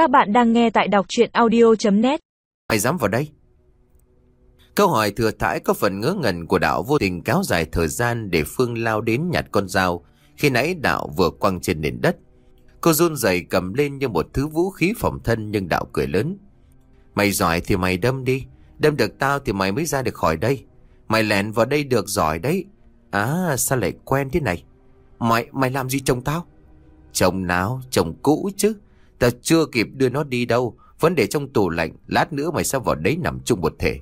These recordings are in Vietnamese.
Các bạn đang nghe tại đọc chuyện audio.net Ai dám vào đây? Câu hỏi thừa thãi có phần ngớ ngẩn của đạo vô tình kéo dài thời gian để Phương lao đến nhặt con dao khi nãy đạo vừa quăng trên nền đất. Cô run rẩy cầm lên như một thứ vũ khí phòng thân nhưng đạo cười lớn. Mày giỏi thì mày đâm đi, đâm được tao thì mày mới ra được khỏi đây. Mày lẻn vào đây được giỏi đấy. À sao lại quen thế này? Mày, mày làm gì chồng tao? Chồng nào, chồng cũ chứ. Ta chưa kịp đưa nó đi đâu, vẫn để trong tủ lạnh, lát nữa mày sẽ vào đấy nằm chung một thể.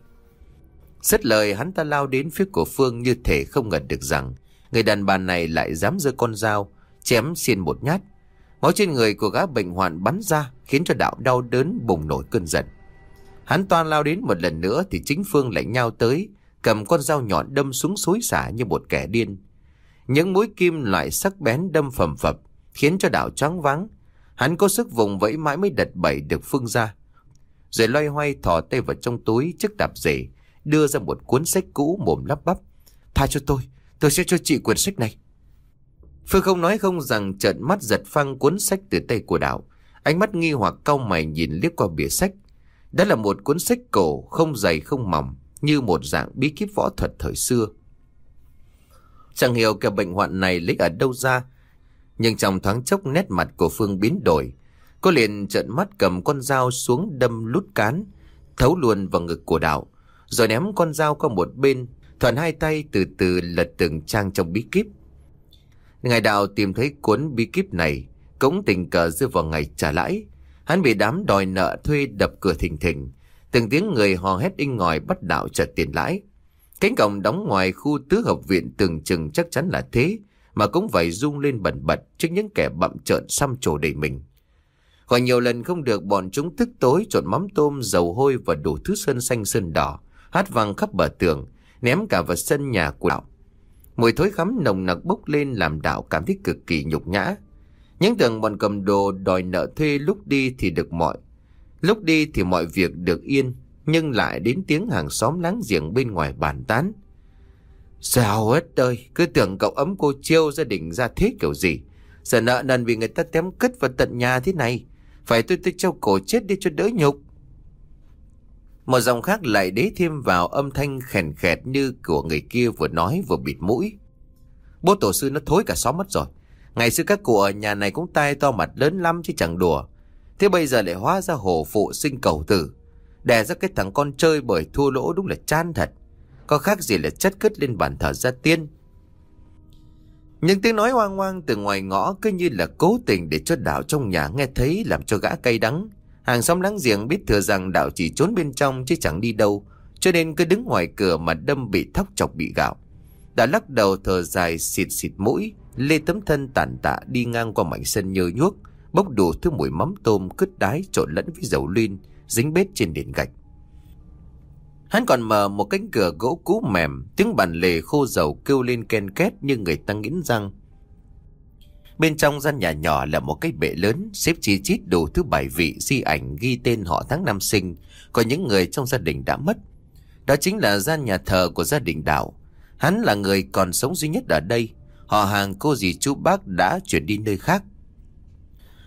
Rất lời hắn ta lao đến phía của Phương như thể không ngờ được rằng người đàn bà này lại dám giơ con dao, chém xiên một nhát. Máu trên người của gã bệnh hoạn bắn ra khiến cho đạo đau đớn bùng nổi cơn giận. Hắn toàn lao đến một lần nữa thì chính Phương lại nhau tới, cầm con dao nhọn đâm xuống xối xả như một kẻ điên. Những mũi kim loại sắc bén đâm phầm phập, khiến cho đạo choáng váng. Hắn có sức vùng vẫy mãi mới đật bẩy được Phương ra. Rồi loay hoay thò tay vào trong túi chiếc đạp rể, đưa ra một cuốn sách cũ mồm lắp bắp. Tha cho tôi, tôi sẽ cho chị quyển sách này. Phương không nói không rằng trợn mắt giật phăng cuốn sách từ tay của đạo. Ánh mắt nghi hoặc cau mày nhìn liếc qua bìa sách. Đó là một cuốn sách cổ không dày không mỏng, như một dạng bí kíp võ thuật thời xưa. Chẳng hiểu kẻ bệnh hoạn này lấy ở đâu ra, nhưng trong thoáng chốc nét mặt của Phương biến đổi. Cô liền trợn mắt cầm con dao xuống đâm lút cán, thấu luôn vào ngực của đạo, rồi ném con dao qua một bên, thuận hai tay từ từ lật từng trang trong bí kíp. Ngài đạo tìm thấy cuốn bí kíp này, cũng tình cờ rơi vào ngày trả lãi. Hắn bị đám đòi nợ thuê đập cửa thình thình, từng tiếng người hò hét inh ngòi bắt đạo trả tiền lãi. Cánh cổng đóng ngoài khu tứ hợp viện tưởng chừng chắc chắn là thế, mà cũng phải rung lên bẩn bật trước những kẻ bậm trợn xăm trổ đầy mình. Khỏi nhiều lần không được bọn chúng thức tối trộn mắm tôm, dầu hôi và đủ thứ sơn xanh sơn đỏ, hát vang khắp bờ tường, ném cả vào sân nhà của đạo. Mùi thối khắm nồng nặc bốc lên làm đạo cảm thấy cực kỳ nhục nhã. Những tưởng bọn cầm đồ đòi nợ thuê lúc đi thì được mọi. Lúc đi thì mọi việc được yên, nhưng lại đến tiếng hàng xóm láng giềng bên ngoài bàn tán. Sao hết ơi, cứ tưởng cậu ấm cô chiêu gia đình ra thế kiểu gì. Giờ nợ nần vì người ta tém cất vào tận nhà thế này. Phải tôi tôi treo cổ chết đi cho đỡ nhục. Một dòng khác lại đế thêm vào âm thanh khèn khẹt như của người kia vừa nói vừa bịt mũi. Bố tổ sư nó thối cả xóm mất rồi. Ngày xưa các cụ ở nhà này cũng tai to mặt lớn lắm chứ chẳng đùa. Thế bây giờ lại hóa ra hồ phụ sinh cầu tử. Đè ra cái thằng con chơi bởi thua lỗ đúng là chan thật. Có khác gì là chất cất lên bàn thờ gia tiên. Những tiếng nói hoang hoang từ ngoài ngõ cứ như là cố tình để cho đạo trong nhà nghe thấy làm cho gã cay đắng. Hàng xóm láng giềng biết thừa rằng đạo chỉ trốn bên trong chứ chẳng đi đâu, cho nên cứ đứng ngoài cửa mà đâm bị thóc chọc bị gạo. Đã lắc đầu thở dài xịt xịt mũi, lê tấm thân tàn tạ đi ngang qua mảnh sân nhơ nhuốc, bốc đủ thứ mùi mắm tôm cứt đái trộn lẫn với dầu luyên, dính bết trên nền gạch. Hắn còn mở một cánh cửa gỗ cũ mềm, tiếng bàn lề khô dầu kêu lên ken két như người ta nghiến răng. Bên trong gian nhà nhỏ là một cái bệ lớn, xếp chi chít đủ thứ bài vị di ảnh ghi tên họ tháng năm sinh, có những người trong gia đình đã mất. Đó chính là gian nhà thờ của gia đình đạo. Hắn là người còn sống duy nhất ở đây. Họ hàng cô dì chú bác đã chuyển đi nơi khác.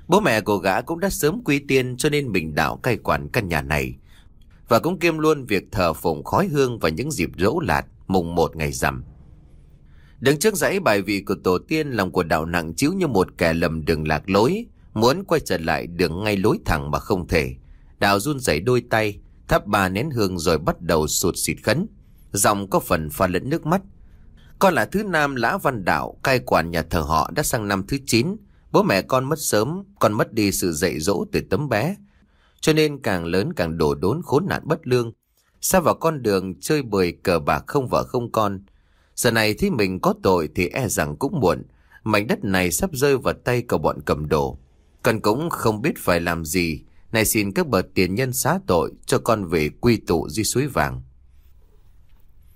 Bố mẹ của gã cũng đã sớm quy tiên cho nên mình đạo cai quản căn nhà này. Và cũng kiêm luôn việc thờ phụng khói hương vào những dịp rỗ lạt mùng một ngày rằm. Đứng trước dãy bài vị của tổ tiên lòng của đạo nặng chiếu như một kẻ lầm đường lạc lối, muốn quay trở lại đường ngay lối thẳng mà không thể. Đạo run rẩy đôi tay, thắp ba nén hương rồi bắt đầu sụt xịt khấn. Giọng có phần pha lẫn nước mắt. Con là thứ nam lã văn đạo, cai quản nhà thờ họ đã sang năm thứ 9. Bố mẹ con mất sớm, con mất đi sự dạy dỗ từ tấm bé. Cho nên càng lớn càng đổ đốn khốn nạn bất lương. Xa vào con đường chơi bời cờ bạc không vợ không con. Giờ này thì mình có tội thì e rằng cũng muộn. Mảnh đất này sắp rơi vào tay của bọn cầm đồ. Con cũng không biết phải làm gì. Này xin các bậc tiền nhân xá tội cho con về quy tụ di suối vàng.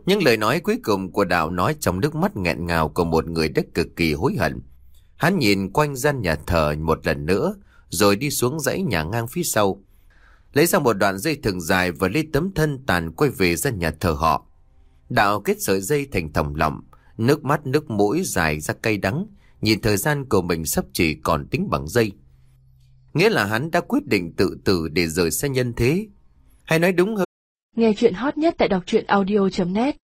Những lời nói cuối cùng của đạo nói trong nước mắt nghẹn ngào của một người đất cực kỳ hối hận. Hắn nhìn quanh gian nhà thờ một lần nữa, rồi đi xuống dãy nhà ngang phía sau. Lấy ra một đoạn dây thừng dài và lấy tấm thân tàn quay về ra nhà thờ họ. Đạo kết sợi dây thành thòng lọng, nước mắt nước mũi dài ra cay đắng, nhìn thời gian của mình sắp chỉ còn tính bằng dây. Nghĩa là hắn đã quyết định tự tử để rời xa nhân thế. Hay nói đúng hơn. Nghe chuyện hot nhất tại đọc truyện audio.net